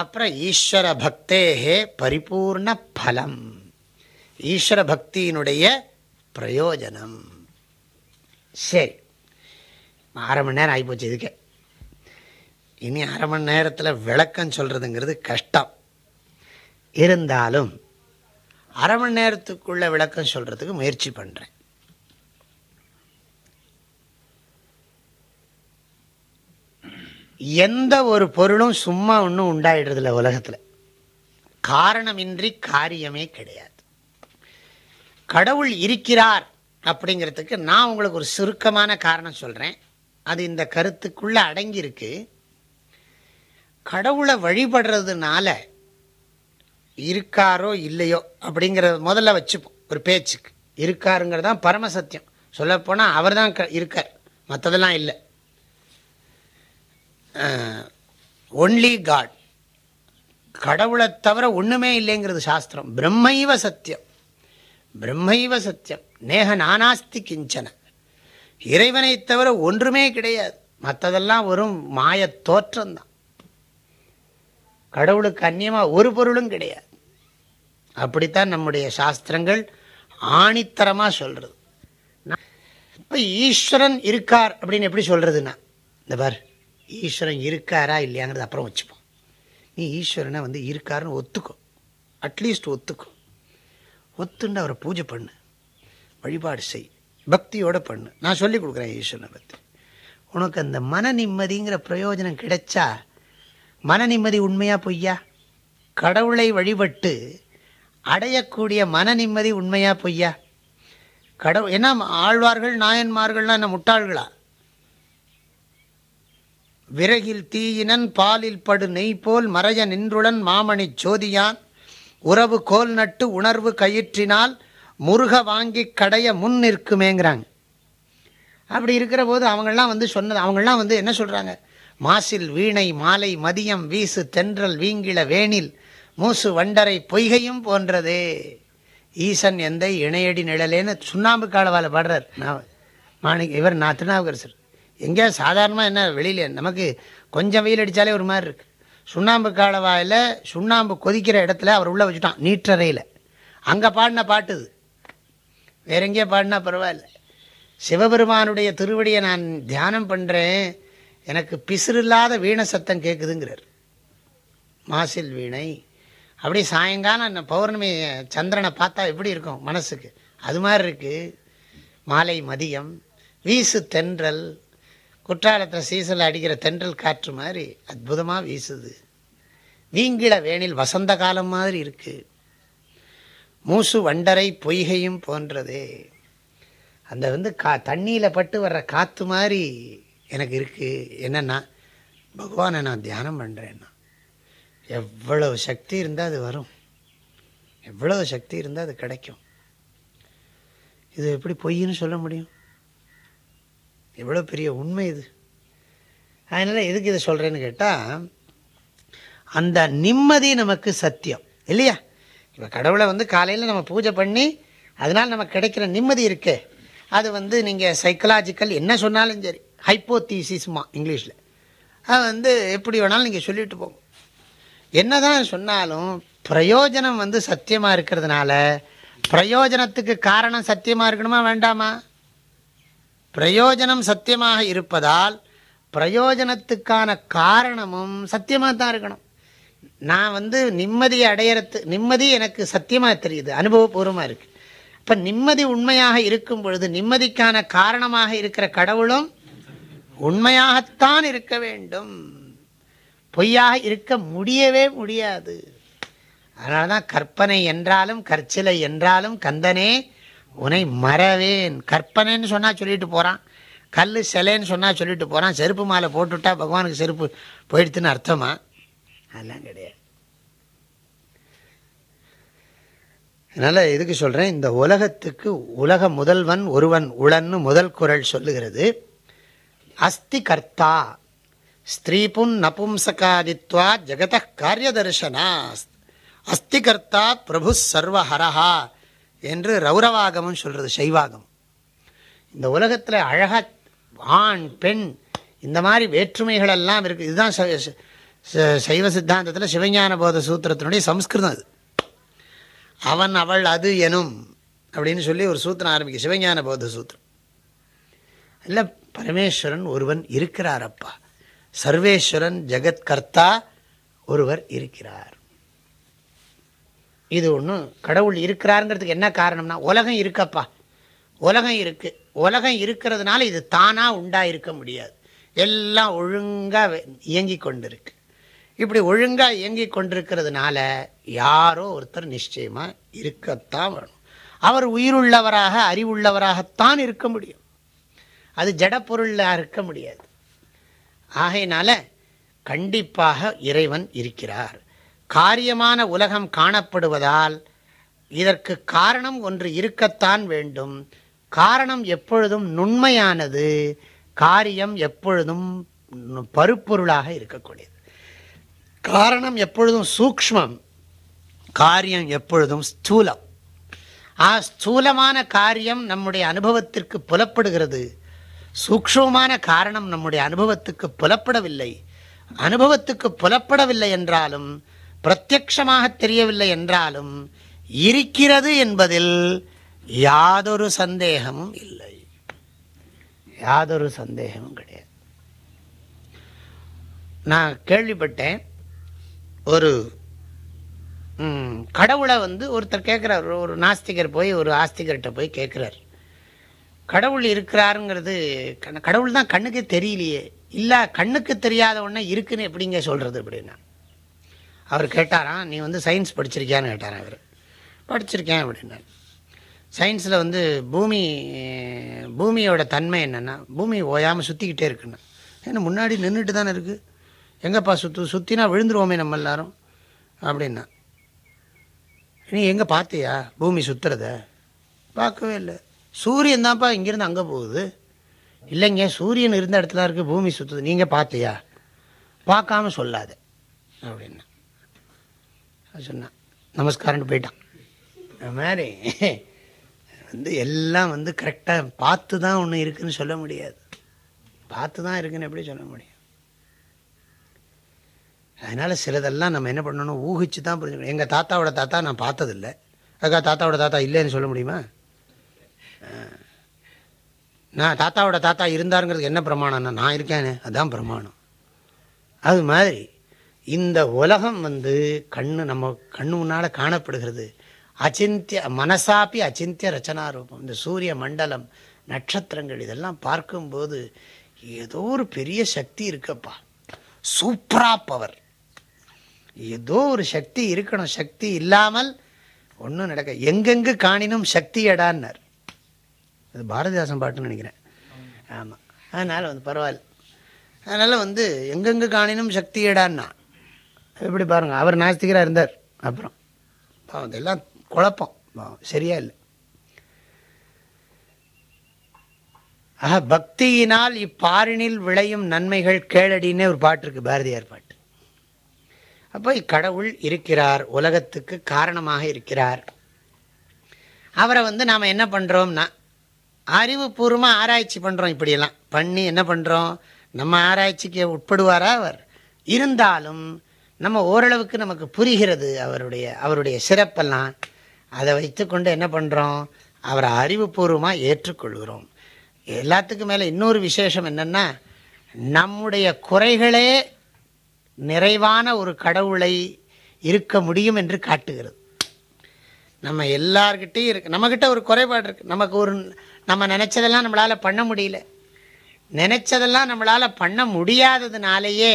அப்புறம் ஈஸ்வர பக்தேகே பரிபூர்ண பலம். ஈஸ்வர பக்தியினுடைய பிரயோஜனம். சரி அரை மணி நேரம் ஆகிப்போச்சு இதுக்கே. இனி அரை மணி நேரத்தில் விளக்கம் சொல்கிறதுங்கிறது கஷ்டம். இருந்தாலும் அரை மணி நேரத்துக்குள்ளே விளக்கம் சொல்கிறதுக்கு முயற்சி பண்ணுறேன் எந்த ஒரு பொருளும் சும்மா ஒன்றும் உண்டாயிடுறதில்ல உலகத்தில். காரணமின்றி காரியமே கிடையாது. கடவுள் இருக்கிறார் அப்படிங்கிறதுக்கு நான் உங்களுக்கு ஒரு சுருக்கமான காரணம் சொல்கிறேன் அது இந்த கருத்துக்குள்ளே அடங்கியிருக்கு. கடவுளை வழிபடுறதுனால இருக்காரோ இல்லையோ அப்படிங்கிறத முதல்ல வச்சுப்போம். ஒரு பேச்சுக்கு. இருக்காருங்கிறது தான் பரமசத்தியம் சொல்லப்போனால் அவர் தான் இருக்கார். மற்றதெல்லாம் இல்லை. ஒன்லி காட் கடவுளை தவிர ஒன்றுமே இல்லைங்கிறது சாஸ்திரம். பிரம்மைவ சத்தியம். பிரம்மைவ சத்தியம். நேக நானாஸ்தி கிஞ்சன. இறைவனை தவிர ஒன்றுமே கிடையாது. மற்றதெல்லாம் வரும் மாய தோற்றம்தான். கடவுளுக்கு அந்நியமாக ஒரு பொருளும் கிடையாது. அப்படித்தான் நம்முடைய சாஸ்திரங்கள் ஆணித்தரமாக சொல்கிறது இப்போ ஈஸ்வரன் இருக்கார் அப்படின்னு எப்படி சொல்கிறதுன்னா இந்த பார் ஈஸ்வரன் இருக்காரா இல்லையாங்கிறது அப்புறம் வச்சுப்போம். நீ ஈஸ்வரனை வந்து இருக்காருன்னு ஒத்துக்கோ. அட்லீஸ்ட் ஒத்துக்கோ. ஒத்துண்டு அவரை பூஜை பண்ணு. வழிபாடு செய். பக்தியோடு பண்ணு. நான் சொல்லி கொடுக்குறேன் ஈஸ்வரனை பற்றி உனக்கு அந்த மன நிம்மதிங்கிற பிரயோஜனம் கிடைச்சா மன நிம்மதி உண்மையாக பொய்யா? கடவுளை வழிபட்டு அடையக்கூடிய மன நிம்மதி உண்மையாக பொய்யா? கடவுள் ஏன்னா ஆழ்வார்கள் நாயன்மார்கள்லாம் என்ன முட்டாள்களா? விறகில் தீயினன் பாலில் படு நெய் போல் மறைய நின்றுடன் மாமணி சோதியான். உறவு கோல் நட்டு உணர்வு கயிற்றினால் முருக வாங்கி கடைய முன் நிற்குமேங்கிறாங்க. அப்படி இருக்கிற போது அவங்களாம் வந்து சொன்னது அவங்களாம் வந்து என்ன சொல்கிறாங்க மாசில் வீணை மாலை மதியம் வீசு தென்றல் வீங்கில வேணில் மூசு வண்டரை பொய்கையும் போன்றதே. ஈசன் எந்த இணையடி நிழலேன்னு சுண்ணாம்பு காலவால் பாடுறார். நான் மாணிக் இவர் நான் திருநாவுக்கரசர். எங்கேயா சாதாரணமாக என்ன வெளியில் நமக்கு கொஞ்சம் வெயில் அடித்தாலே ஒரு மாதிரி இருக்குது சுண்ணாம்பு காலவாயில் சுண்ணாம்பு கொதிக்கிற இடத்துல அவர் உள்ளே வச்சுட்டான் நீற்றறையில். அங்கே பாடின பாட்டுது வேற எங்கேயோ பாடினா பரவாயில்ல. சிவபெருமானுடைய திருவடியை நான் தியானம் பண்ணுறேன் எனக்கு பிசுறு இல்லாத வீண சத்தம் கேட்குதுங்கிறார் மாசில் வீணை. அப்படி சாயங்காலம் பௌர்ணமி சந்திரனை பார்த்தா எப்படி இருக்கும் மனசுக்கு? அது மாதிரி இருக்குது மாலை மதியம் வீசு தென்றல் குற்றாலத்தில் சீசனில் அடிக்கிற தென்றல் காற்று மாதிரி அற்புதமாக வீசுது. வீங்கிட வேணில் வசந்த காலம் மாதிரி இருக்குது மூசு வண்டரை பொய்கையும் போன்றதே. அந்த வந்து கா தண்ணியில் பட்டு வர்ற காற்று மாதிரி எனக்கு இருக்குது என்னென்னா பகவானை நான் தியானம் பண்ணுறேன்னா எவ்வளவு சக்தி இருந்தால் அது வரும். எவ்வளவு சக்தி இருந்தால் அது கிடைக்கும். இது எப்படி பொய்ன்னு சொல்ல முடியும்? எவ்வளோ பெரிய உண்மை இது. அதனால் எதுக்கு இதை சொல்கிறேன்னு கேட்டால் அந்த நிம்மதி நமக்கு சத்தியம் இல்லையா? இப்போ கடவுளை வந்து காலையில் நம்ம பூஜை பண்ணி அதனால் நமக்கு கிடைக்கிற நிம்மதி இருக்கே. அது வந்து நீங்கள் சைக்கலாஜிக்கல் என்ன சொன்னாலும் சரி ஹைப்போத்தீசிஸ்மா இங்கிலீஷில். அது வந்து எப்படி வேணாலும் நீங்கள் சொல்லிட்டு போங்க. என்ன தான் சொன்னாலும் பிரயோஜனம் வந்து சத்தியமாக இருக்கிறதுனால பிரயோஜனத்துக்கு காரணம் சத்தியமாக இருக்கணுமா வேண்டாமா? பிரயோஜனம் சத்தியமாக இருப்பதால் பிரயோஜனத்துக்கான காரணமும் சத்தியமாக தான் இருக்கணும். நான் வந்து நிம்மதியை அடையிறது நிம்மதி எனக்கு சத்தியமாக தெரியுது அனுபவபூர்வமாக இருக்குது இப்போ நிம்மதி உண்மையாக இருக்கும் பொழுது நிம்மதிக்கான காரணமாக இருக்கிற கடவுளும் உண்மையாகத்தான் இருக்க வேண்டும். பொய்யாக இருக்க முடியவே முடியாது. அதனால தான் கற்பனை என்றாலும் கற்சிலை என்றாலும் கந்தனே உன்னை மறவேன். கற்பனைன்னு சொன்னால் சொல்லிட்டு போகிறான் கல் சிலைன்னு சொன்னால் சொல்லிட்டு போகிறான் செருப்பு மாலை போட்டுவிட்டா பகவானுக்கு செருப்பு போயிடுத்துன்னு அர்த்தமா? அதெல்லாம் கிடையாது. அதனால் எதுக்கு சொல்கிறேன் இந்த உலகத்துக்கு உலக முதல்வன் ஒருவன் உளன்னு முதல் குரல் சொல்லுகிறது. அஸ்தி கர்த்தா. ஸ்திரீபும் நபும்சகாதித்வா ஜெகத காரியதர்ஷனா அஸ்தி கர்த்தா பிரபு சர்வஹரஹா. என்று ரௌரவாகமும் சொல்கிறது சைவாகம் இந்த உலகத்தில் அழக ஆண் பெண் இந்த மாதிரி வேற்றுமைகள் எல்லாம் இருக்குது இதுதான் ச- சைவ சித்தாந்தத்தில் சிவஞான போத சூத்திரத்தினுடைய சம்ஸ்கிருதம் அது. அவன் அவள் அது எனும் அப்படின்னு சொல்லி ஒரு சூத்திரம் ஆரம்பிக்கும் சிவஞான போத சூத்திரம். இல்லை பரமேஸ்வரன் ஒருவன் இருக்கிறாரப்பா சர்வேஸ்வரன் ஜெகத்கர்த்தா ஒருவர் இருக்கிறார். இது ஒன்றும் கடவுள் இருக்கிறாருங்கிறதுக்கு என்ன காரணம்னா உலகம் இருக்கப்பா. உலகம் இருக்குது உலகம் இருக்கிறதுனால இது தானாக உண்டாயிருக்க முடியாது. எல்லாம் ஒழுங்காக இயங்கி கொண்டிருக்கு. இப்படி ஒழுங்காக இயங்கி கொண்டிருக்கிறதுனால யாரோ ஒருத்தர் நிச்சயமாக இருக்கத்தான் வேணும். அவர் உயிருள்ளவராக அறிவுள்ளவராகத்தான் இருக்க முடியும். அது ஜடப்பொருளாக இருக்க முடியாது. ஆகையினால கண்டிப்பாக இறைவன் இருக்கிறார். காரியமான உலகம் காணப்படுவதால் இதற்கு காரணம் ஒன்று இருக்கத்தான் வேண்டும். காரணம் எப்பொழுதும் நுண்மையானது காரியம் எப்பொழுதும் பருப்பொருளாக இருக்கக்கூடியது. காரணம் எப்பொழுதும் சூக்ஷ்மம் காரியம் எப்பொழுதும் ஸ்தூலம். ஆ ஸ்தூலமான காரியம் நம்முடைய அனுபவத்திற்கு புலப்படுகிறது. சூக்ஷ்மமான காரணம் நம்முடைய அனுபவத்துக்கு புலப்படவில்லை. அனுபவத்துக்கு புலப்படவில்லை என்றாலும் பிரத்யக்ஷமாக தெரியவில்லை என்றாலும் இருக்கிறது என்பதில் யாதொரு சந்தேகமும் இல்லை. யாதொரு சந்தேகமும் கிடையாது. நான் கேள்விப்பட்டேன் ஒரு கடவுளை வந்து ஒருத்தர் கேட்குறார் ஒரு நாஸ்திகர் போய் ஒரு ஆஸ்திகர்கிட்ட போய் கேட்குறார். கடவுள் இருக்கிறாருங்கிறது கடவுள் தான் கண்ணுக்கு தெரியலையே. இல்லை கண்ணுக்கு தெரியாத ஒன்று இருக்குன்னு எப்படிங்க சொல்கிறது அப்படின்னா அவர் கேட்டாராம் நீ வந்து சயின்ஸ் படிச்சிருக்கியான்னு கேட்டாராம் அவர். படிச்சிருக்கேன் அப்படின்னாரு. சயின்ஸில் வந்து பூமி பூமியோட தன்மை என்னென்னா பூமி ஓயாமல் சுற்றிக்கிட்டே இருக்குன்னு. ஏன்னா முன்னாடி நின்றுட்டு தானே இருக்குது எங்கேப்பா சுற்று சுற்றினா விழுந்துருவோமே நம்ம எல்லாரும் அப்படின்னா. நீ எங்கே பார்த்தியா பூமி சுற்றுறத பார்க்கவே இல்லை. சூரியன் தான்ப்பா இங்கேருந்து அங்கே போகுது. இல்லைங்க சூரியன் இருந்த இடத்துல இருக்குது பூமி சுற்றுது நீங்கள் பார்த்தியா பார்க்காம சொல்லாத. அப்படின்னா. சொன்னான். நமஸ்காரம்னு போயிட்டான். அது மாதிரி வந்து எல்லாம் வந்து கரெக்டாக பார்த்து தான் ஒன்று இருக்குன்னு சொல்ல முடியாது. பார்த்து தான் இருக்குன்னு எப்படி சொல்ல முடியும்? அதனால் சிலதெல்லாம் நம்ம என்ன பண்ணணும்? ஊகிச்சு தான் புரிஞ்சுக்கணும். எங்கள் தாத்தாவோட தாத்தா நான் பார்த்ததில்லை. அக்கா தாத்தாவோட தாத்தா இல்லைன்னு சொல்ல முடியுமா? நான் தாத்தாவோட தாத்தா இருந்தாருங்கிறதுக்கு என்ன பிரமாணம்னா நான் இருக்கேன்னு அதான் பிரமாணம். அது மாதிரி இந்த உலகம் வந்து கண்ணு நம்ம கண்ணு முன்னால் காணப்படுகிறது. அச்சிந்திய மனசாப்பி அச்சிந்திய ரச்சனாரூபம். இந்த சூரிய மண்டலம் நட்சத்திரங்கள் இதெல்லாம் பார்க்கும்போது ஏதோ ஒரு பெரிய சக்தி இருக்கப்பா. சூப்பரா பவர். ஏதோ ஒரு சக்தி இருக்கணும். சக்தி இல்லாமல் ஒன்றும் நடக்க எங்கெங்கு காணினும் சக்தி எடான்னார். அது பாரதிதாசன் பாட்டுன்னு நினைக்கிறேன். ஆமாம் அதனால் வந்து பரவாயில்ல. அதனால் வந்து எங்கெங்கு காணினும் சக்தி எடான்னா. எப்படி பாருங்கள் அவர் நாஸ்திகராக இருந்தார். அப்புறம். பாவம் இதெல்லாம் குழப்பம். பாவம் சரியா இல்லை. ஆஹா பக்தியினால் இப்பாரினில் விளையும் நன்மைகள் கேளடின்னு ஒரு பாட்டு இருக்கு பாரதியார் பாட்டு. அப்போ கடவுள் இருக்கிறார் உலகத்துக்கு காரணமாக இருக்கிறார். அவரை வந்து நாம் என்ன பண்ணுறோம்னா அறிவுபூர்வமாக ஆராய்ச்சி பண்ணுறோம் இப்படியெல்லாம். பண்ணி என்ன பண்ணுறோம் நம்ம ஆராய்ச்சிக்கு உட்படுவாரா அவர்? இருந்தாலும் நம்ம ஓரளவுக்கு நமக்கு புரிகிறது அவருடைய அவருடைய சிறப்பெல்லாம். அதை வைத்துக்கொண்டு என்ன பண்ணுறோம் அவரை அறிவுபூர்வமாக ஏற்றுக்கொள்கிறோம். எல்லாத்துக்கும் மேலே இன்னொரு விசேஷம் என்னென்னா நம்முடைய குறைகளே நிறைவான ஒரு கடவுளை இருக்க முடியும் என்று காட்டுகிறது. நம்ம எல்லார்கிட்டையும் இருக்கு. நம்மக்கிட்ட ஒரு குறைபாடு இருக்குது நமக்கு ஒரு நம்ம நினச்சதெல்லாம் நம்மளால் பண்ண முடியல. நினச்சதெல்லாம் நம்மளால் பண்ண முடியாததுனாலேயே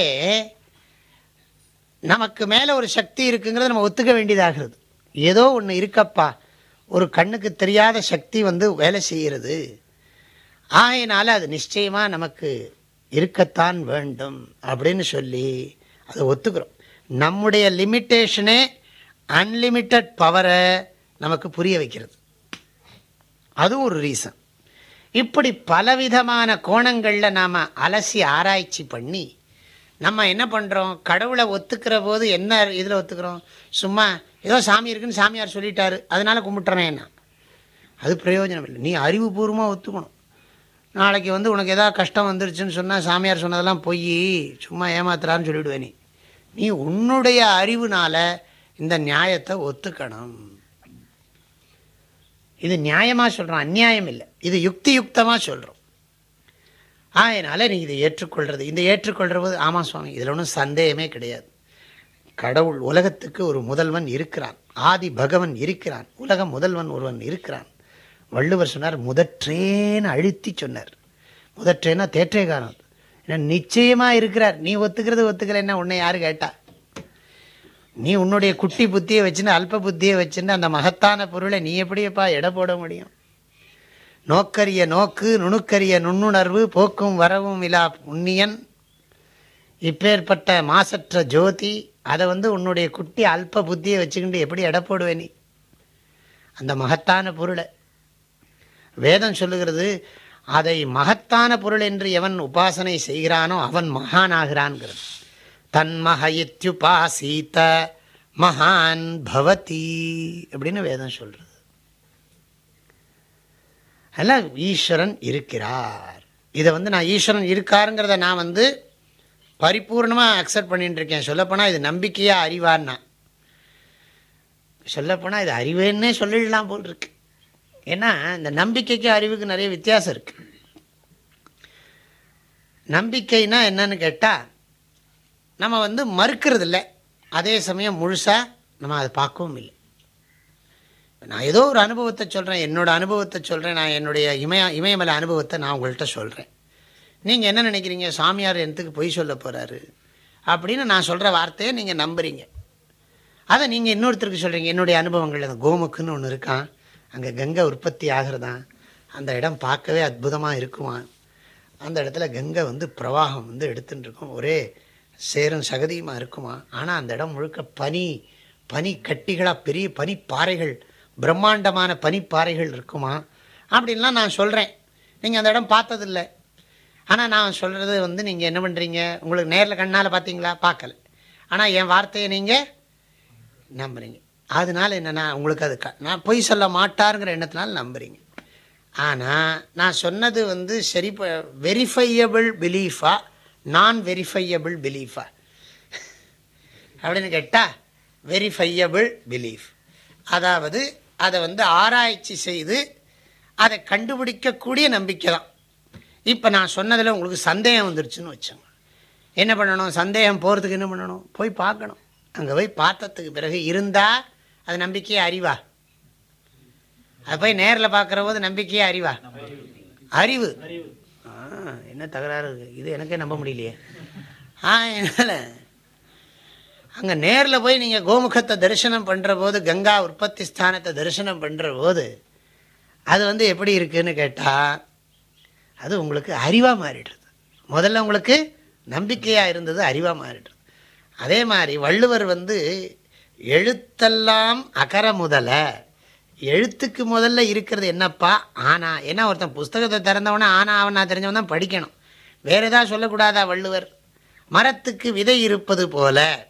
நமக்கு மேலே ஒரு சக்தி இருக்குங்கிறத நம்ம ஒத்துக்க வேண்டியதாகிறது. ஏதோ ஒன்று இருக்கப்பா. ஒரு கண்ணுக்கு தெரியாத சக்தி வந்து வேலை செய்கிறது. ஆகையினால அது நிச்சயமாக நமக்கு இருக்கத்தான் வேண்டும் அப்படின்னு சொல்லி அதை ஒத்துக்கிறோம். நம்முடைய லிமிட்டேஷனே அன்லிமிட்டட் பவரை நமக்கு புரிய வைக்கிறது. அதுவும் ஒரு ரீசன். இப்படி பலவிதமான கோணங்களில் நாம் அலசி ஆராய்ச்சி பண்ணி நம்ம என்ன பண்ணுறோம் கடவுளை ஒத்துக்கிற போது என்ன இதில் ஒத்துக்கிறோம்? சும்மா ஏதோ சாமி இருக்குன்னு சாமியார் சொல்லிட்டாரு. அதனால் கும்பிட்டுறேன் என்ன? அது பிரயோஜனம் இல்லை. நீ அறிவுபூர்வமாக ஒத்துக்கணும். நாளைக்கு வந்து உனக்கு எதாவது கஷ்டம் வந்துருச்சுன்னு சொன்னால் சாமியார் சொன்னதெல்லாம் பொய் சும்மா ஏமாத்துறான்னு சொல்லிவிடுவே நீ. நீ உன்னுடைய அறிவுனால இந்த நியாயத்தை ஒத்துக்கணும். இது நியாயமாக சொல்கிறோம் அந்நியாயம் இல்லை. இது யுக்தி யுக்தமாக சொல்கிறோம் அதனால் நீ இதை ஏற்றுக்கொள்கிறது இந்த ஏற்றுக்கொள்கிறது ஆமாம் சுவாமி இதில் ஒன்றும் சந்தேகமே கிடையாது. கடவுள் உலகத்துக்கு ஒரு முதல்வன் இருக்கிறான். ஆதி பகவன் இருக்கிறான். உலக முதல்வன் ஒருவன் இருக்கிறான். வள்ளுவர் சொன்னார் முதற்றேன்னு அழுத்தி சொன்னார். முதற்றேன்னா தேற்றேகாரன். ஏன்னா நிச்சயமாக இருக்கிறார். நீ ஒத்துக்கிறது ஒத்துக்கலைன்னா உன்னை யார் கேட்டா? நீ உன்னுடைய குட்டி புத்தியை வச்சுன்னு அல்ப புத்தியை வச்சுன்னு அந்த மகத்தான பொருளை நீ எப்படியப்பா எடை போட முடியும்? நோக்கரிய நோக்கு நுணுக்கரிய நுண்ணுணர்வு போக்கும் வரவும் இலா உன்னியன் இப்பேற்பட்ட மாசற்ற ஜோதி அதை வந்து உன்னுடைய குட்டி அல்ப புத்தியை வச்சுக்கிட்டு எப்படி எடை போடுவே நீ? அந்த மகத்தான பொருளை. வேதம் சொல்லுகிறது அதை மகத்தான பொருள் என்று எவன் உபாசனை செய்கிறானோ அவன் மகானாகிறான்கிறது. தன்மஹயித்யுபாசீத மகான் பவதி அப்படின்னு வேதம் சொல்கிறது அதனால் ஈஸ்வரன் இருக்கிறார். இதை வந்து நான் ஈஸ்வரன் இருக்காருங்கிறத நான் வந்து பரிபூர்ணமாக அக்செப்ட் பண்ணிட்டுருக்கேன் சொல்லப்போனால் இது நம்பிக்கையாக அறிவான்னா. சொல்லப்போனால் இது அறிவேன்னே சொல்லிடலாம் போல் இருக்கு ஏன்னா இந்த நம்பிக்கைக்கு அறிவுக்கு நிறைய வித்தியாசம் இருக்கு. நம்பிக்கைனா என்னன்னு கேட்டால் நம்ம வந்து மறுக்கிறது இல்லை அதே சமயம் முழுசாக நம்ம அதை பார்க்கவும் இல்லை. நான் ஏதோ ஒரு அனுபவத்தை சொல்கிறேன் என்னோடய அனுபவத்தை சொல்கிறேன் நான் என்னுடைய இமய இமயமலை அனுபவத்தை நான் உங்கள்கிட்ட சொல்கிறேன் நீங்கள் என்ன நினைக்கிறீங்க? சாமியார் எனக்கு பொய் சொல்ல போகிறாரு அப்படின்னு நான் சொல்கிற வார்த்தையை நீங்கள் நம்புகிறீங்க அதை நீங்கள் இன்னொருத்தருக்கு சொல்கிறீங்க என்னுடைய அனுபவங்கள் அந்த கோமுக்குன்னு ஒன்று இருக்கான். அங்கே கங்கை உற்பத்தி ஆகிறதான். அந்த இடம் பார்க்கவே அற்புதமாக இருக்குவான் அந்த இடத்துல கங்கை வந்து பிரவாகம் வந்து எடுத்துகிட்டு இருக்கும். ஒரே சேரும் சகதியுமாக இருக்குமா ஆனால் அந்த இடம் முழுக்க பனி பனி கட்டிகளாக பெரிய பனிப்பாறைகள் பிரம்மாண்டமான பனிப்பாறைகள் இருக்குமா? அப்படின்லாம் நான் சொல்கிறேன் நீங்கள் அந்த இடம் பார்த்ததில்ல. ஆனால் நான் சொல்கிறது வந்து நீங்கள் என்ன பண்ணுறீங்க உங்களுக்கு நேரில் கண்ணால் பார்த்தீங்களா? பார்க்கல. ஆனால் என் வார்த்தையை நீங்கள் நம்புகிறீங்க அதனால் என்னென்னா உங்களுக்கு அது நான் பொய் சொல்ல மாட்டாருங்கிற எண்ணத்தினால நம்புகிறீங்க ஆனால் நான் சொன்னது வந்து சரி வெரிஃபையபிள் பிலீஃபா நான் வெரிஃபையபிள் பிலீஃபா அப்படின்னு கேட்டால் வெரிஃபையபிள் பிலீஃப் அதாவது அதை வந்து ஆராய்ச்சி செய்து அதை கண்டுபிடிக்கக்கூடிய நம்பிக்கை தான். இப்போ நான் சொன்னதில் உங்களுக்கு சந்தேகம் வந்துருச்சுன்னு வச்சோங்க. என்ன பண்ணணும்? சந்தேகம் போகிறதுக்கு என்ன பண்ணணும்? போய் பார்க்கணும். அங்கே போய் பார்த்ததுக்கு பிறகு இருந்தால் அது நம்பிக்கையே அறிவா? அது போய் நேரில் பார்க்குற போது நம்பிக்கையே அறிவா? அறிவு. என்ன தகராறு இருக்கு? இது எனக்கே நம்ப முடியலையே. ஆ என்னால் அங்கே நேரில் போய் நீங்கள் கோமுகத்தை தரிசனம் பண்ணுற போது கங்கா உற்பத்தி ஸ்தானத்தை தரிசனம் பண்ணுற போது அது வந்து எப்படி இருக்குன்னு கேட்டால் அது உங்களுக்கு அறிவாக மாறிடுறது முதல்ல உங்களுக்கு நம்பிக்கையாக இருந்தது அறிவாக மாறிடுறது அதே மாதிரி வள்ளுவர் வந்து எழுத்தெல்லாம் அகர முதல எழுத்துக்கு முதல்ல இருக்கிறது என்னப்பா? ஆனா ஏன்னா ஒருத்தன் புஸ்தகத்தை திறந்தவொன்னே ஆனா அவனா தெரிஞ்சவன் தான் படிக்கணும். வேறு எதாவது சொல்லக்கூடாதா வள்ளுவர்? மரத்துக்கு விதை இருப்பது போல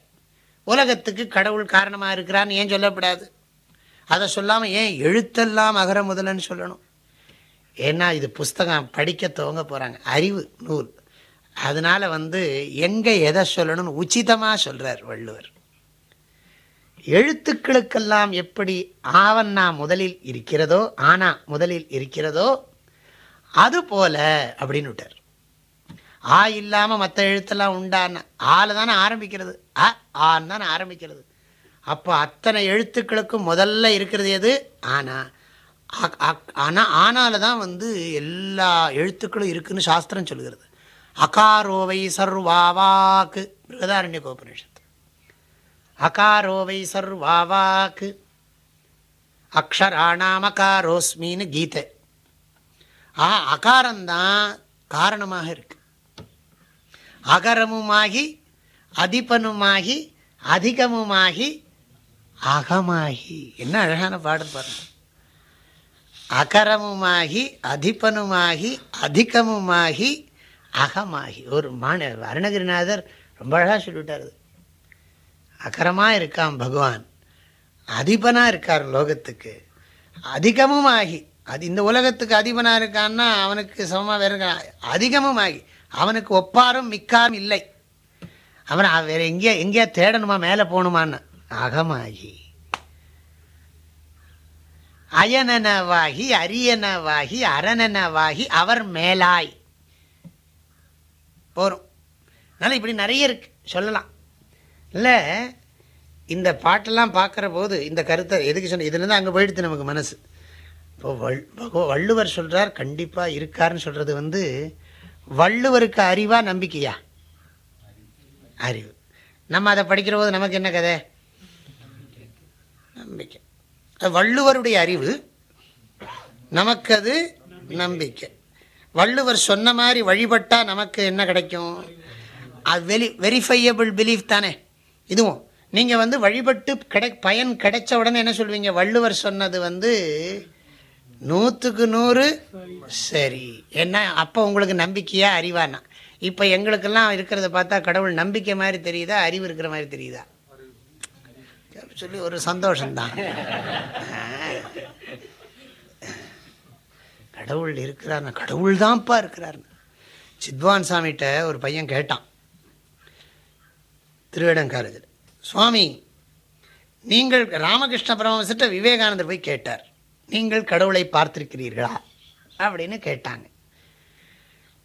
உலகத்துக்கு கடவுள் காரணமாக இருக்கிறான்னு ஏன் சொல்லக்கூடாது அதை சொல்லாமல் ஏன் எழுத்தெல்லாம் அகர முதலன்னு சொல்லணும்? ஏன்னா இது புஸ்தகம் படிக்க துவங்க போகிறாங்க அறிவு நூல். அதனால் வந்து எங்கே எதை சொல்லணும்னு உச்சிதமாக சொல்கிறார் வள்ளுவர். எழுத்துக்களுக்கெல்லாம் எப்படி ஆவண்ணா முதலில் இருக்கிறதோ ஆனா முதலில் இருக்கிறதோ அதுபோல அப்படின்னு விட்டார். ஆ இல்லாமல் மற்ற எழுத்தெல்லாம் உண்டான ஆள் தானே ஆரம்பிக்கிறது. அ ஆன்னு தானே ஆரம்பிக்கிறது. அப்போ அத்தனை எழுத்துக்களுக்கும் முதல்ல இருக்கிறது எது? ஆனால் ஆனால் ஆ- ஆனால தான் வந்து எல்லா எழுத்துக்களும் இருக்குதுன்னு சாஸ்திரம் சொல்லுகிறது அகாரோவை சர்வாவாக்கு பிருகதாரண்ய கோபனிஷத்து அகாரோவை சர்வாவாக்கு அக்ஷராணாம் அகாரோஸ்மின்னு கீதை. ஆ அகாரம்தான் காரணமாக இருக்குது அகரமுமாகி அதிபனுமாகி அதிகமுமாகி அகமாகி. என்ன அழகான பாடல் பாருங்க. அகரமுமாகி அதிபனுமாகி அதிகமுமாகி அகமாகி. ஒரு மான அருணகிரிநாதர் ரொம்ப அழகாக சொல்லிவிட்டார். அது. அகரமா இருக்கான் பகவான். அதிபனா இருக்கார் லோகத்துக்கு. அதிகமும் ஆகி அது இந்த உலகத்துக்கு அதிபனா இருக்கான்னா அவனுக்கு சமமாக வேற அதிகமும் ஆகி அவனுக்கு ஒப்பாரும் மிக்காரும் இல்லை. அவனை வேற எங்கேயா எங்கேயா தேடணுமா மேலே போகணுமான்னு? அகமாகி. அயனனவாகி அரியனவாகி அரணனவாகி அவர் மேலாய். போகிறோம் அதனால் இப்படி நிறைய இருக்கு. சொல்லலாம். இல்லை இந்த பாட்டெல்லாம் பார்க்குற போது இந்த கருத்தை எதுக்கு சொன்ன இதுலேருந்து அங்கே போயிடுது நமக்கு மனசு. இப்போ வள் பகவ வள்ளுவர் சொல்கிறார் கண்டிப்பாக இருக்காருன்னு சொல்கிறது வந்து வள்ளுவருக்கு அறிவா நம்பிக்கையா? அறிவு. நம்ம அதை படிக்கிற போது நமக்கு என்ன கதை? நம்பிக்கை. வள்ளுவருடைய அறிவு நமக்கு அது நம்பிக்கை. வள்ளுவர் சொன்ன மாதிரி வழிபட்டால் நமக்கு என்ன கிடைக்கும்? அது வெலி வெரிஃபையபிள் பிலீஃப் தானே. இதுவும் நீங்கள் வந்து வழிபட்டு கிடை பயன் கிடைச்ச உடனே என்ன சொல்வீங்க? வள்ளுவர் சொன்னது வந்து நூற்றுக்கு நூறு சரி. என்ன அப்போ உங்களுக்கு நம்பிக்கையா அறிவானா? இப்போ எங்களுக்கெல்லாம் இருக்கிறத பார்த்தா கடவுள் நம்பிக்கை மாதிரி தெரியுதா அறிவு இருக்கிற மாதிரி தெரியுதா? சொல்லி ஒரு சந்தோஷம்தான். கடவுள் இருக்கிறார் கடவுள் தான்ப்பா இருக்கிறார் சித்வான் சாமிகிட்ட ஒரு பையன் கேட்டான். திருவேடங்காரஜர் சுவாமி நீங்கள் ராமகிருஷ்ண பரமசிட்ட விவேகானந்தர் போய் கேட்டார். நீங்கள் கடவுளை பார்த்திருக்கிறீர்களா? அப்படின்னு கேட்டாங்க.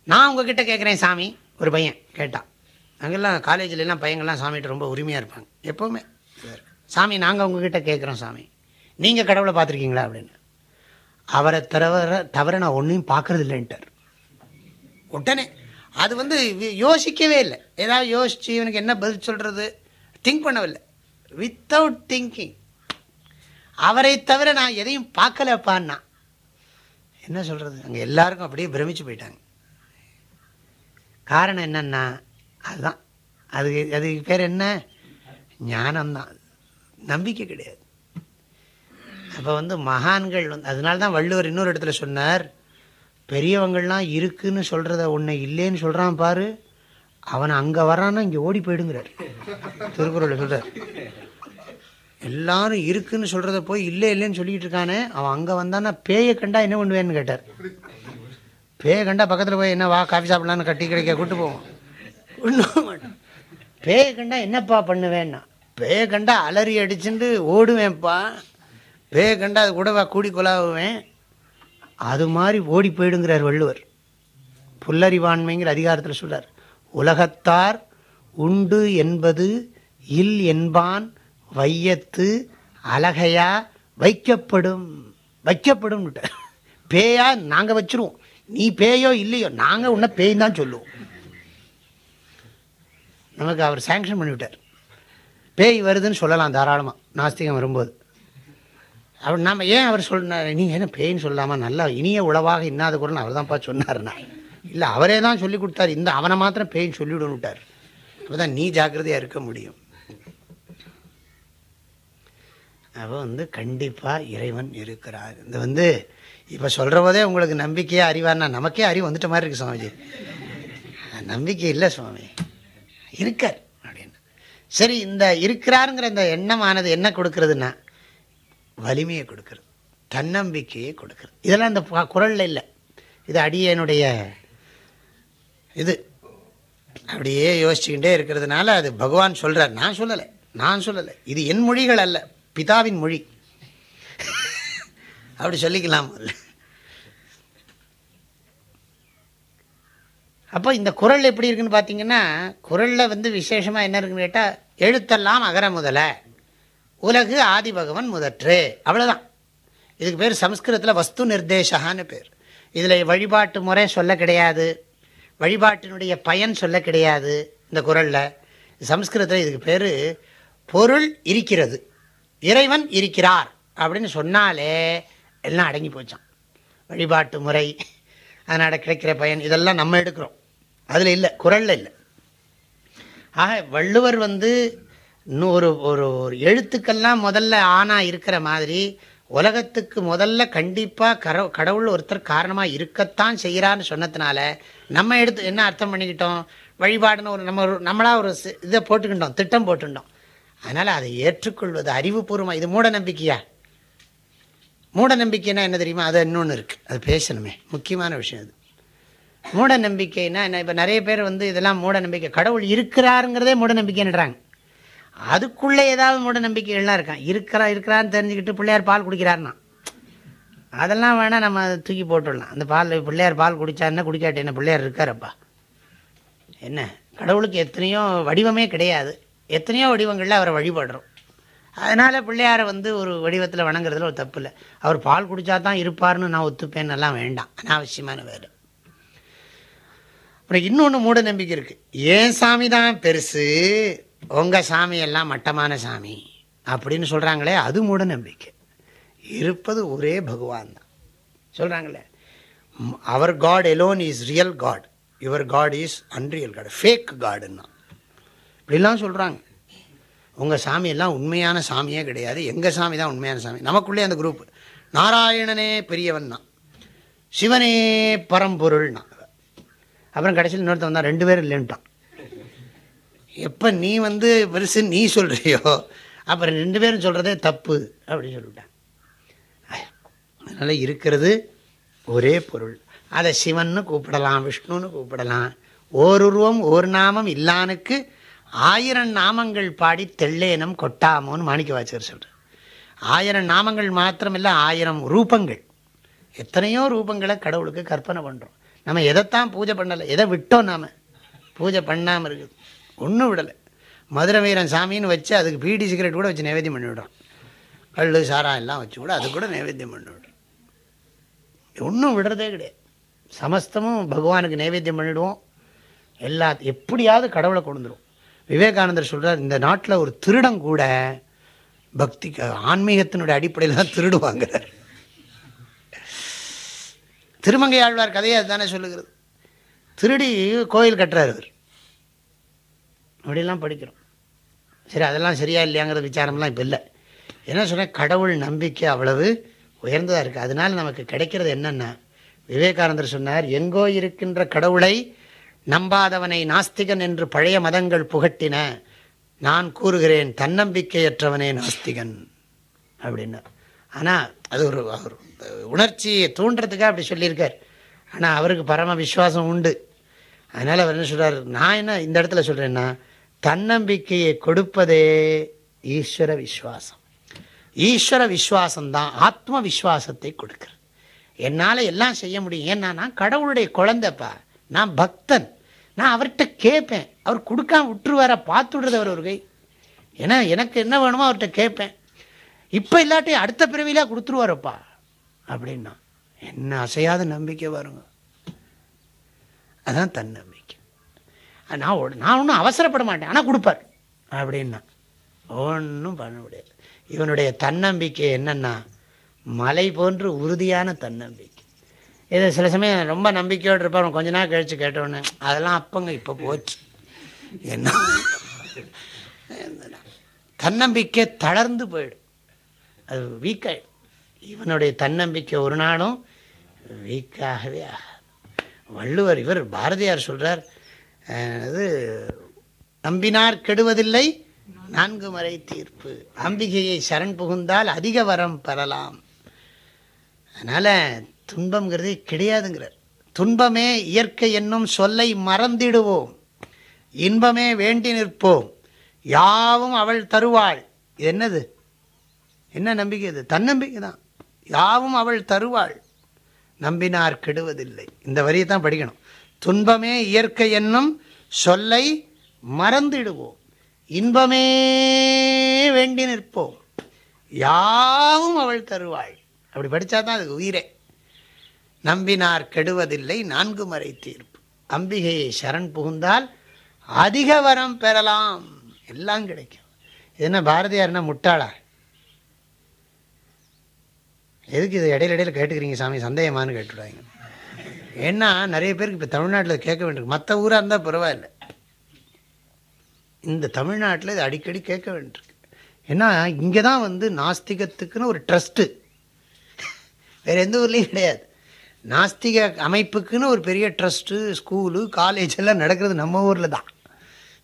நான் உங்ககிட்ட கேட்குறேன் சாமி ஒரு பையன் கேட்டான். அங்கெல்லாம் காலேஜிலலாம் பையங்கள்லாம் சாமிகிட்ட ரொம்ப உரிமையாக இருப்பாங்க. எப்போவுமே. சாமி நாங்கள் உங்ககிட்ட கேட்குறோம் சாமி. நீங்கள் கடவுளை பார்த்துருக்கீங்களா அப்படின்னு. அவரை தவிர தவிர நான் ஒன்றையும் பார்க்கறது இல்லைன்ட்டார் உடனே அது வந்து யோசிக்கவே இல்லை. ஏதாவது யோசிச்சு இவனுக்கு என்ன பதில் சொல்கிறது திங்க் பண்ணவில்லை வித்தவுட் திங்கிங் அவரை தவிர நான் எதையும் பார்க்கலப்பான்னா. என்ன சொல்கிறது அங்கே எல்லாருக்கும் அப்படியே பிரமிச்சு போயிட்டாங்க. காரணம் என்னன்னா அதுதான். அது அதுக்கு பேர் என்ன? ஞானம்தான். நம்பிக்கை கிடையாது. அப்போ வந்து மகான்கள் வந்து அதனால தான் வள்ளுவர் இன்னொரு இடத்துல சொன்னார் பெரியவங்கள்லாம் இருக்குன்னு சொல்கிறத உன்னை இல்லைன்னு சொல்கிறான் பாரு. அவனை அங்கே வரான்னா இங்கே ஓடி போயிடுங்கிறார். திருக்குறள் சொல்கிறார் எல்லாரும் இருக்குன்னு சொல்கிறத போய் இல்லை இல்லைன்னு சொல்லிக்கிட்டு இருக்கானே அவன் அங்கே வந்தான்னா பேயை கண்டா என்ன பண்ணுவேன்னு கேட்டார். பேயை கண்டா பக்கத்தில் போய் என்ன வா காஃபி சாப்பிட்லான்னு கட்டி கிடைக்க கூட்டு போவோம். ஒன்றும் மாட்டோம் பேயை கண்டா என்னப்பா பண்ணுவேன்னா பேயை கண்டா அலறி அடிச்சுட்டு ஓடுவேன்ப்பா. பேயை கண்டா அது கூட கூடி கொலாவுவேன் அது மாதிரி ஓடி போயிடுங்கிறார் வள்ளுவர். புல்லறிவாண்மைங்கிற அதிகாரத்தில் சொல்கிறார் உலகத்தார் உண்டு என்பது இல் என்பான் வையத்து அழகையா வைக்கப்படும். வைக்கப்படும் பேயா நாங்கள் வச்சிருவோம். நீ பேயோ இல்லையோ நாங்கள் உன்ன பேய் தான் சொல்லுவோம். நமக்கு அவர் சேங்ஷன் பண்ணிவிட்டார். பேய் வருதுன்னு சொல்லலாம் தாராளமாக நாஸ்திகம் வரும்போது. அவர் நாம் ஏன் அவர் சொன்னார் நீங்கள் என்ன பேயின்னு சொல்லாமா நல்லா இனிய உளவாக இன்னாத குரல் அவர் தான்ப்பா சொன்னார்னா இல்லை அவரே தான் சொல்லி கொடுத்தார். இந்த அவனை மாத்திரம் பேயின்னு சொல்லிவிடுன்னு விட்டார் அப்போ தான் நீ ஜாக்கிரதையாக இருக்க முடியும். அப்போ வந்து கண்டிப்பாக இறைவன் இருக்கிறார். இந்த வந்து இப்போ சொல்கிற போதே உங்களுக்கு நம்பிக்கையாக அறிவார்னா நமக்கே அறிவு வந்துட்ட மாதிரி இருக்குது சுவாமிஜி. நம்பிக்கை இல்லை சுவாமி. இருக்கார் அப்படின்னு. சரி இந்த இருக்கிறாருங்கிற இந்த எண்ணமானது என்ன கொடுக்கறதுன்னா வலிமையை கொடுக்கறது தன்னம்பிக்கையை கொடுக்கறது. இதெல்லாம் இந்த குரலில் இல்லை. இது அடியனுடைய இது. அப்படியே யோசிச்சுக்கிட்டே இருக்கிறதுனால அது பகவான் சொல்கிறார் நான் சொல்லலை. நான் சொல்லலை. இது என் மொழிகள் அல்ல. பிதாவின் மொழி. அப்படி சொல்லிக்கலாம். அப்போ இந்த குரல் எப்படி இருக்குன்னு பார்த்தீங்கன்னா குரலில் வந்து விசேஷமாக என்ன இருக்குன்னு கேட்டால் எழுத்தெல்லாம் அகர முதல உலகு ஆதி பகவன் முதற்று அவ்வளோதான் இதுக்கு பேர் சம்ஸ்கிருதத்தில் வஸ்து நிர்தேசகான்னு பேர். இதில் வழிபாட்டு முறை சொல்ல கிடையாது. வழிபாட்டினுடைய பயன் சொல்ல கிடையாது இந்த குரலில். சம்ஸ்கிருதத்தில் இதுக்கு பேர் பொருள் இருக்கிறது. இறைவன் இருக்கிறார் அப்படின்னு சொன்னாலே எல்லாம் அடங்கி போச்சான் வழிபாட்டு முறை அதனால் கிடைக்கிற பயன் இதெல்லாம் நம்ம எடுக்கிறோம். அதில் இல்லை குரலில் இல்லை. ஆக வள்ளுவர் வந்து இன்னும் ஒரு ஒரு ஒரு எழுத்துக்கெல்லாம் முதல்ல ஆனா இருக்கிற மாதிரி உலகத்துக்கு முதல்ல கண்டிப்பாக கர கடவுள் ஒருத்தர் காரணமாக இருக்கத்தான் செய்கிறான்னு சொன்னதுனால நம்ம எடுத்து என்ன அர்த்தம் பண்ணிக்கிட்டோம்? வழிபாடுன்னு ஒரு நம்ம ஒரு நம்மளாக ஒரு இதை போட்டுக்கிட்டோம் திட்டம் போட்டுட்டோம் அதனால் அதை ஏற்றுக்கொள்வது அறிவுபூர்வமாக இது மூட நம்பிக்கையா? மூட நம்பிக்கைன்னா என்ன தெரியுமா? அது இன்னொன்று இருக்குது அது பேசணுமே. முக்கியமான விஷயம் அது. மூட நம்பிக்கைன்னா என்ன? இப்போ நிறைய பேர் வந்து இதெல்லாம் மூட நம்பிக்கை. கடவுள் இருக்கிறாருங்கிறதே மூட நம்பிக்கைன்றாங்க அதுக்குள்ளே ஏதாவது மூட நம்பிக்கைகள்லாம் இருக்கான் இருக்கிறா இருக்கிறான்னு தெரிஞ்சுக்கிட்டு பிள்ளையார் பால் குடிக்கிறாருன்னா. அதெல்லாம் வேணால் நம்ம அதை தூக்கி போட்டுடலாம். அந்த பால் பிள்ளையார் பால் குடித்தாருன்னா குடிக்காட்டி என்ன? பிள்ளையார் இருக்காரப்பா. என்ன? கடவுளுக்கு எத்தனையோ வடிவமே கிடையாது. எத்தனையோ வடிவங்களில் அவரை வழிபடுறோம். அதனால் பிள்ளையாரை வந்து ஒரு வடிவத்தில் வணங்குறதுல ஒரு தப்பு இல்லை அவர் பால் குடித்தா தான் இருப்பார்னு நான் ஒத்துப்பேன்னெல்லாம் வேண்டாம். அனாவசியமான வேறு அப்புறம் இன்னொன்று மூட நம்பிக்கை இருக்குது ஏன் சாமி தான் பெருசு? உங்கள் சாமியெல்லாம் மட்டமான சாமி அப்படின்னு சொல்கிறாங்களே அது மூட நம்பிக்கை. இருப்பது ஒரே பகவான் தான். சொல்கிறாங்களே அவர் God alone is real God your God is unreal God fake காடுன்னா இப்படிலாம் சொல்கிறாங்க உங்கள் சாமியெல்லாம் உண்மையான சாமியே கிடையாது. எங்கள் சாமி தான் உண்மையான சாமி? நமக்குள்ளே அந்த குரூப். நாராயணனே பெரியவன் தான். சிவனே பரம்பொருள்னா. அப்புறம் கடைசியில் இன்னொருத்தவன் தான் ரெண்டு பேரும் இல்லைன்ட்டான் எப்போ நீ வந்து பெருசு நீ சொல்கிறியோ அப்புறம் ரெண்டு பேரும் சொல்கிறதே தப்பு அப்படின்னு சொல்லிவிட்டான் அதனால் இருக்கிறது ஒரே பொருள். அதை சிவன்னு கூப்பிடலாம் விஷ்ணுன்னு கூப்பிடலாம். ஓருருவம் ஒரு நாமம் இல்லானுக்கு ஆயிரம் நாமங்கள் பாடி தெள்ளேனம் கொட்டாமோன்னு மாணிக்க வாச்சர் சொல்கிறார் ஆயிரம் நாமங்கள் மாத்திரமில்லை ஆயிரம் ரூபங்கள். எத்தனையோ ரூபங்களை கடவுளுக்கு கற்பனை பண்ணுறோம் நம்ம எதைத்தான் பூஜை பண்ணலை எதை விட்டோம் நாம்? பூஜை பண்ணாமல் இருக்குது. ஒன்றும் விடலை. மதுரை வீரன் சாமின்னு வச்சு அதுக்கு பீடி சிகரெட் கூட வச்சு நைவேத்தியம் பண்ணிவிடுறோம் கல் சாரம் எல்லாம் வச்சு கூட அது கூட நைவேத்தியம் பண்ணிவிடுறோம் ஒன்றும் விடுறதே கிடையாது. சமஸ்தமும் பகவானுக்கு நைவேத்தியம் பண்ணிவிடுவோம் எல்லா எப்படியாவது கடவுளை கொண்டுருவோம் விவேகானந்தர் சொல்கிறார் இந்த நாட்டில் ஒரு திருடம் கூட பக்தி ஆன்மீகத்தினுடைய அடிப்படையில் தான் திருடுவாங்கிறார். திருமங்கை ஆழ்வார் கதையை அதுதானே சொல்லுகிறது. திருடி கோயில் கட்டுறாரு அவர் அப்படிலாம் படிக்கிறோம். சரி அதெல்லாம் சரியா இல்லையாங்கிற விசாரம்லாம் இப்போ இல்லை. என்ன சொன்னால் கடவுள் நம்பிக்கை அவ்வளவு உயர்ந்ததாக இருக்குது அதனால் நமக்கு கிடைக்கிறது என்னென்னா விவேகானந்தர் சொன்னார் எங்கோ இருக்கின்ற கடவுளை நம்பாதவனை நாஸ்திகன் என்று பழைய மதங்கள் புகட்டின நான் கூறுகிறேன் தன்னம்பிக்கையற்றவனே நாஸ்திகன் அப்படின்னு. ஆனால் அது ஒரு அவர் உணர்ச்சியை தூண்டுறதுக்காக அப்படி சொல்லியிருக்கார். ஆனால் அவருக்கு பரம விஸ்வாசம் உண்டு. அதனால் அவர் என்ன சொல்கிறார் நான் என்ன இந்த இடத்துல சொல்கிறேன்னா தன்னம்பிக்கையை கொடுப்பதே ஈஸ்வர விஸ்வாசம் ஈஸ்வர விஸ்வாசம்தான் ஆத்ம விஸ்வாசத்தை கொடுக்குறது. என்னால் எல்லாம் செய்ய முடியும். ஏன்னா நான் கடவுளுடைய குழந்தைப்பா. நான் பக்தன். நான் அவர்கிட்ட கேட்பேன். அவர் கொடுக்காம விட்டுருவார பார்த்து விடுறது அவர் ஒரு கை. ஏன்னா எனக்கு என்ன வேணுமோ அவர்கிட்ட கேட்பேன். இப்போ இல்லாட்டி அடுத்த பிறவிலாம் கொடுத்துருவாரப்பா அப்படின்னா. என்ன அசையாத நம்பிக்கை வருங்க அதான் தன்னம்பிக்கை. நான் நான் ஒன்றும் அவசரப்பட மாட்டேன். ஆனால் கொடுப்பார் அப்படின்னா. ஒன்றும் பண்ண முடியாது. இவனுடைய தன்னம்பிக்கை என்னென்னா மலை போன்று உறுதியான தன்னம்பிக்கை. இது சில சமயம் ரொம்ப நம்பிக்கையோடு இருப்பார். கொஞ்ச நாள் கழித்து கேட்டோன்னு அதெல்லாம் அப்பங்க இப்போ போச்சு. என்ன? தன்னம்பிக்கை தளர்ந்து போயிடும். அது வீக்காயிடும் இவனுடைய தன்னம்பிக்கை ஒரு நாளும் வீக்காகவே ஆகாது. வள்ளுவர் இவர் பாரதியார் சொல்கிறார் இது அது நம்பினார் கெடுவதில்லை நான்கு மறை தீர்ப்பு. அம்பிகையை சரண் புகுந்தால் அதிக வரம் பெறலாம். அதனால் துன்பங்கிறதே கிடையாதுங்கிறார். துன்பமே இயற்கை என்னும் சொல்லை மறந்திடுவோம். இன்பமே வேண்டி நிற்போம். யாவும் அவள் தருவாள். இது என்னது? என்ன நம்பிக்கை இது? தன்னம்பிக்கை தான். யாவும் அவள் தருவாள். நம்பினார் கெடுவதில்லை. இந்த வரியை தான் படிக்கணும். துன்பமே இயற்கை என்னும் சொல்லை மறந்திடுவோம். இன்பமே வேண்டி நிற்போம். யாவும் அவள் தருவாள். அப்படி படித்தா தான் அதுக்கு உயிரே. நம்பினார் கெடுவதில்லை நான்கு மறை தீர்ப்பு. அம்பிகையை சரண் புகுந்தால் அதிக வரம் பெறலாம். எல்லாம் கிடைக்கும். என்ன பாரதியார்னா முட்டாளா? எதுக்கு இது இடையில இடையில கேட்டுக்கிறீங்க சாமி? சந்தேகமானு கேட்டுவிடாங்க ஏன்னா நிறைய பேருக்கு இப்போ தமிழ்நாட்டில் கேட்க வேண்டியிருக்கு. மற்ற ஊராக இருந்தால் பரவாயில்ல. இந்த தமிழ்நாட்டில் இது அடிக்கடி கேட்க வேண்டியிருக்கு. ஏன்னா இங்கே தான் வந்து நாஸ்திகத்துக்குன்னு ஒரு ட்ரஸ்ட்டு. வேறு எந்த ஊர்லேயும் கிடையாது. நாஸ்திக அமைப்புக்குன்னு ஒரு பெரிய ட்ரஸ்ட்டு ஸ்கூலு காலேஜ் எல்லாம் நடக்கிறது நம்ம ஊரில் தான்.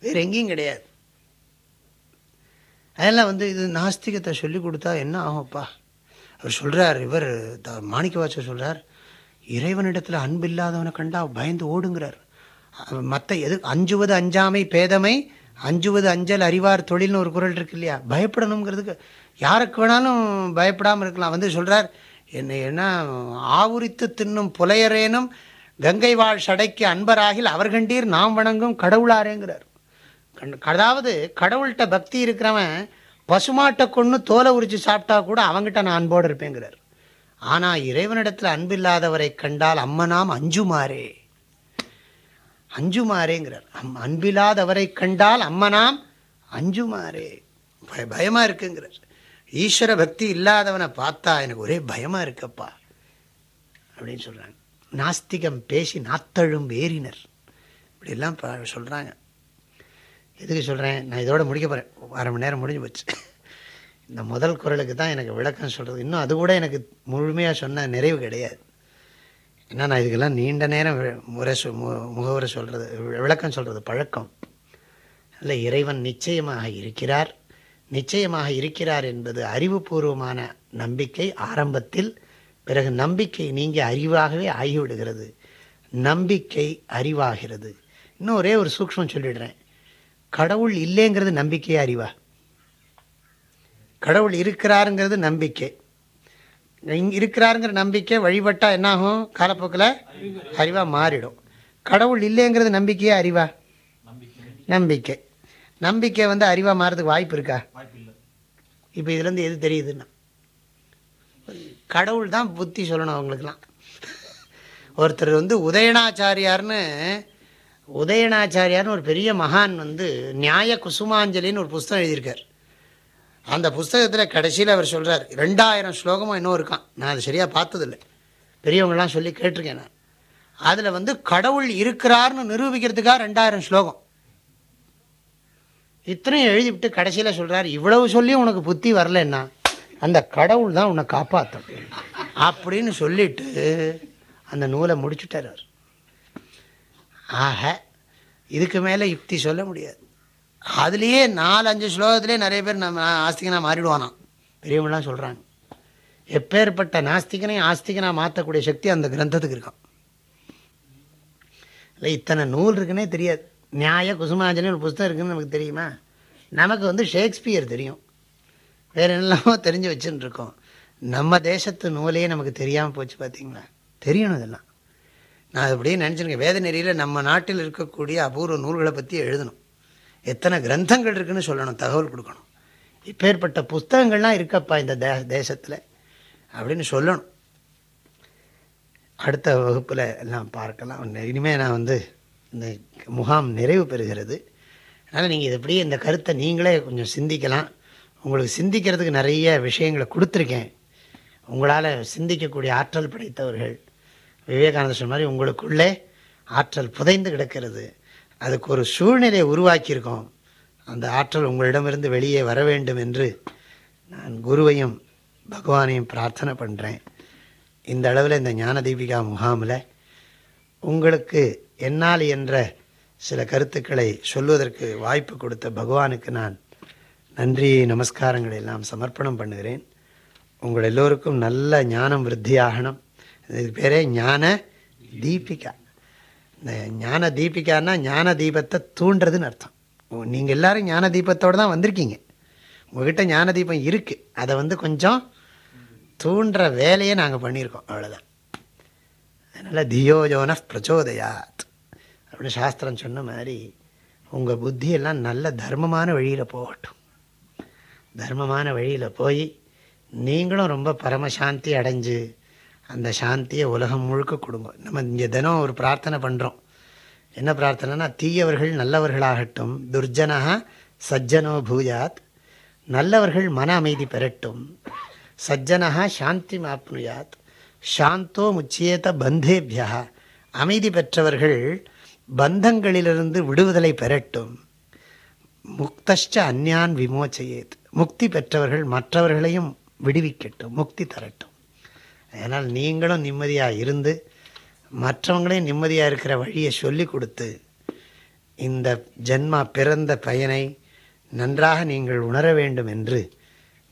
வேறு எங்கேயும் கிடையாது. அதெல்லாம் வந்து இது நாஸ்திகத்தை சொல்லி கொடுத்தா என்ன ஆகும்ப்பா? அவர் சொல்கிறார் இவர் த மாணிக்க வாச்சர் சொல்கிறார் இறைவனிடத்தில் அன்பு இல்லாதவனை கண்டா பயந்து ஓடுங்கிறார். மற்ற எது அஞ்சுவது அஞ்சாமை பேதமை அஞ்சுவது அஞ்சல் அறிவார் தொழில்னு ஒரு குரல் இருக்கு இல்லையா? பயப்படணுங்கிறதுக்கு யாருக்கு வேணாலும் பயப்படாமல் இருக்கலாம். வந்து சொல்கிறார் என்ன ஆவுரித்து தின்னும் புலையரேனும் கங்கை வாழ் சடைக்கு அன்பராகில் அவர்கண்டீர் நாம் வணங்கும் கடவுளாரேங்கிறார். கண் அதாவது கடவுள்கிட்ட பக்தி இருக்கிறவன் பசுமாட்டை கொண்டு தோலை உரித்து சாப்பிட்டா கூட அவங்ககிட்ட நான் அன்போடு இருப்பேங்கிறார். ஆனால் இறைவனிடத்தில் அன்பில்லாதவரை கண்டால் அம்மனாம் அஞ்சுமாறே. அஞ்சுமாறேங்கிறார். அம் அன்பில்லாதவரை கண்டால் அம்மனாம் அஞ்சுமாறே. பய பயமாக இருக்குங்கிறார். ஈஸ்வர பக்தி இல்லாதவனை பார்த்தா எனக்கு ஒரே பயமாக இருக்கப்பா. அப்படின்னு சொல்கிறாங்க நாஸ்திகம் பேசி நாத்தழும் வேறினர் இப்படிலாம் சொல்கிறாங்க எதுக்கு சொல்கிறேன் நான் இதோட முடிக்க போகிறேன் அரை மணி நேரம் முடிஞ்சு போச்சு. இந்த முதல் குரலுக்கு தான் எனக்கு விளக்கம் சொல்கிறது இன்னும் அது கூட எனக்கு முழுமையாக சொன்ன நிறைவு கிடையாது. ஏன்னா நான் இதுக்கெல்லாம் நீண்ட நேரம் முறை சொ மு- முகவரை சொல்கிறது விளக்கம் சொல்கிறது பழக்கம். இல்லை இறைவன் நிச்சயமாக இருக்கிறார். நிச்சயமாக இருக்கிறார் என்பது அறிவுபூர்வமான நம்பிக்கை. ஆரம்பத்தில் பிறகு நம்பிக்கை நீங்கள் அறிவாகவே ஆகிவிடுகிறது. நம்பிக்கை அறிவாகிறது. இன்னும் ஒரே ஒரு சூக்ஷ்மம் சொல்லிடுறேன். கடவுள் இல்லைங்கிறது நம்பிக்கையே அறிவா? கடவுள் இருக்கிறாருங்கிறது நம்பிக்கை. இங்க இருக்கிறாருங்கிற நம்பிக்கை வழிபட்டால் என்னாகும்? காலப்போக்கில் அறிவாக மாறிடும். கடவுள் இல்லைங்கிறது நம்பிக்கையே அறிவா? நம்பிக்கை. நம்பிக்கை வந்து அறிவா மாறதுக்கு வாய்ப்பு இருக்கா? இப்போ இதுலேருந்து எது தெரியுதுன்னா கடவுள் தான் புத்தி சொல்லணும் அவங்களுக்குலாம் ஒருத்தர் வந்து உதயணாச்சாரியார்னு உதயணாச்சாரியார்னு ஒரு பெரிய மகான் வந்து நியாய குசுமாஞ்சலின்னு ஒரு புஸ்தகம் எழுதியிருக்கார். அந்த புஸ்தகத்தில் கடைசியில் அவர் சொல்கிறார் ரெண்டாயிரம் ஸ்லோகமும் இன்னும் இருக்கான். நான் அதை சரியாக பார்த்ததில்லை. பெரியவங்களாம் சொல்லி கேட்டிருக்கேன் நான். அதில் வந்து கடவுள் இருக்கிறார்னு நிரூபிக்கிறதுக்காக ரெண்டாயிரம் ஸ்லோகம். இத்தனையும் எழுதிவிட்டு கடைசியில் சொல்கிறார் இவ்வளவு சொல்லி உனக்கு புத்தி வரலன்னா அந்த கடவுள் தான் உன்னை காப்பாற்றும் அப்படின்னு சொல்லிட்டு அந்த நூலை முடிச்சுட்டார் அவர். ஆக இதுக்கு மேலே யுக்தி சொல்ல முடியாது. அதுலேயே நாலு அஞ்சு ஸ்லோகத்திலே நிறைய பேர் நம்ம ஆஸ்திகனாக மாறிடுவானாம். பெரியவங்களாம் சொல்கிறாங்க எப்பேற்பட்ட நாஸ்திகனையும் ஆஸ்திகனாக மாற்றக்கூடிய சக்தி அந்த கிரந்தத்துக்கு இருக்கான் இல்லை இத்தனை நூல் இருக்குன்னே தெரியாது. நியாய குசுமாஞ்சனி ஒரு புஸ்தகம் இருக்குதுன்னு நமக்கு தெரியுமா? நமக்கு வந்து ஷேக்ஸ்பியர் தெரியும். வேறு என்னெல்லாமோ தெரிஞ்சு வச்சுன்னு இருக்கோம் நம்ம தேசத்து நூலையே நமக்கு தெரியாமல் போச்சு பார்த்தீங்களா தெரியணும் இதெல்லாம். நான் அப்படியே நினச்சிருக்கேன். வேத நெறியில் நம்ம நாட்டில் இருக்கக்கூடிய அபூர்வ நூல்களை பற்றி எழுதணும். எத்தனை கிரந்தங்கள் இருக்குதுன்னு சொல்லணும் தகவல் கொடுக்கணும். இப்பேற்பட்ட புஸ்தகங்கள்லாம் இருக்கப்பா இந்த தே தேசத்தில் அப்படின்னு சொல்லணும். அடுத்த வகுப்பில் எல்லாம் பார்க்கலாம். இனிமேல் நான் வந்து இந்த முகாம் நிறைவு பெறுகிறது. அதனால் நீங்கள் இது அப்படியே இந்த கருத்தை நீங்களே கொஞ்சம் சிந்திக்கலாம். உங்களுக்கு சிந்திக்கிறதுக்கு நிறைய விஷயங்களை கொடுத்துருக்கேன். உங்களால் சிந்திக்கக்கூடிய ஆற்றல் படைத்தவர்கள் விவேகானந்தர் சொன்ன மாதிரி உங்களுக்குள்ளே ஆற்றல் புதைந்து கிடக்கிறது. அதுக்கு ஒரு சூழ்நிலையை உருவாக்கியிருக்கோம். அந்த ஆற்றல் உங்களிடமிருந்து வெளியே வர வேண்டும் என்று நான் குருவையும் பகவானையும் பிரார்த்தனை பண்ணுறேன் இந்த அளவில் இந்த ஞான தீபிகா முகாமில் உங்களுக்கு என்னால் என்ற சில கருத்துக்களை சொல்வதற்கு வாய்ப்பு கொடுத்த பகவானுக்கு நான் நன்றி நமஸ்காரங்களை எல்லாம் சமர்ப்பணம் பண்ணுகிறேன். உங்கள் எல்லோருக்கும் நல்ல ஞானம் விருத்தியாகணும் இது பேரே ஞான தீபிகா. இந்த ஞான தீபிகான்னா ஞான தீபத்தை தூண்டுறதுன்னு அர்த்தம். நீங்கள் எல்லாரும் ஞான தீபத்தோடு தான் வந்திருக்கீங்க. உங்ககிட்ட ஞான தீபம் இருக்குது அதை வந்து கொஞ்சம் தூண்டுற வேலையை நாங்கள் பண்ணியிருக்கோம். அவ்வளோதான் அதனால் தியோஜோன பிரச்சோதயாத். அப்படின்னு சாஸ்திரம் சொன்ன மாதிரி உங்கள் புத்தியெல்லாம் நல்ல தர்மமான வழியில் போகட்டும். தர்மமான வழியில் போய் நீங்களும் ரொம்ப பரமசாந்தி அடைஞ்சு அந்த சாந்தியை உலகம் முழுக்க கொடுங்க. நம்ம இங்கே தினம் ஒரு பிரார்த்தனை பண்ணுறோம் என்ன பிரார்த்தனைனா தீயவர்கள் நல்லவர்களாகட்டும் துர்ஜனா சஜ்ஜனோ பூஜாத் நல்லவர்கள் மன அமைதி பெறட்டும் சஜ்ஜனா சாந்தி மாப்னுயாத் சாந்தோ முச்சியேத பந்தேபியா அமைதி பெற்றவர்கள் பந்தங்களிலிருந்து விடுதலை பெறட்டும். முக்தஷ்ட அந்யான் விமோச்சையேத். முக்தி பெற்றவர்கள் மற்றவர்களையும் விடுவிக்கட்டும் முக்தி தரட்டும். அதனால் நீங்களும் நிம்மதியாக இருந்து மற்றவங்களையும் நிம்மதியாக இருக்கிற வழியை சொல்லி கொடுத்து இந்த ஜென்மா பிறந்த பயனை நன்றாக நீங்கள் உணர வேண்டும் என்று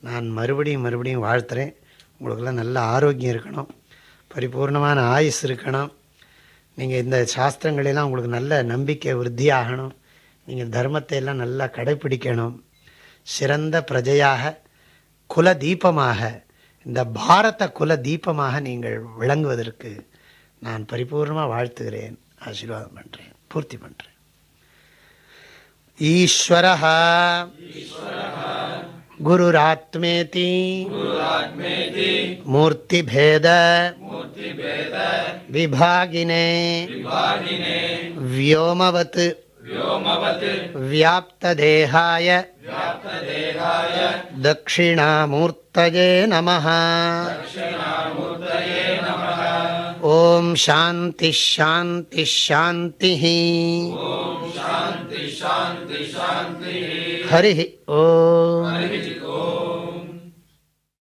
நான் மறுபடியும் மறுபடியும் வாழ்த்துறேன். உங்களுக்கெல்லாம் நல்ல ஆரோக்கியம் இருக்கணும் பரிபூர்ணமான ஆயுஸ் இருக்கணும். நீங்கள் இந்த சாஸ்திரங்களெல்லாம் உங்களுக்கு நல்ல நம்பிக்கை விருத்தியாகணும். நீங்கள் தர்மத்தை எல்லாம் நல்லா கடைப்பிடிக்கணும். சிறந்த பிரஜையாக குல தீபமாக இந்த பாரத குல தீபமாக நீங்கள் விளங்குவதற்கு நான் பரிபூர்ணமாக வாழ்த்துகிறேன். ஆசீர்வாதம் பண்ணுறேன் பூர்த்தி பண்ணுறேன் ஈஸ்வர गुरुरात्मेति। मूर्तिभेद। विभागिने। व्योमवत्। व्याप्तदेहाय। दक्षिणामूर्तये नमः। ॐ शान्तिः शान्तिः शान्तिः हरिः ॐ